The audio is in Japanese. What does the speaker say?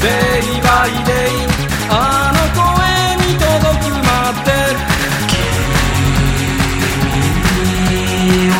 デイバイデイあの声に届くまってる君を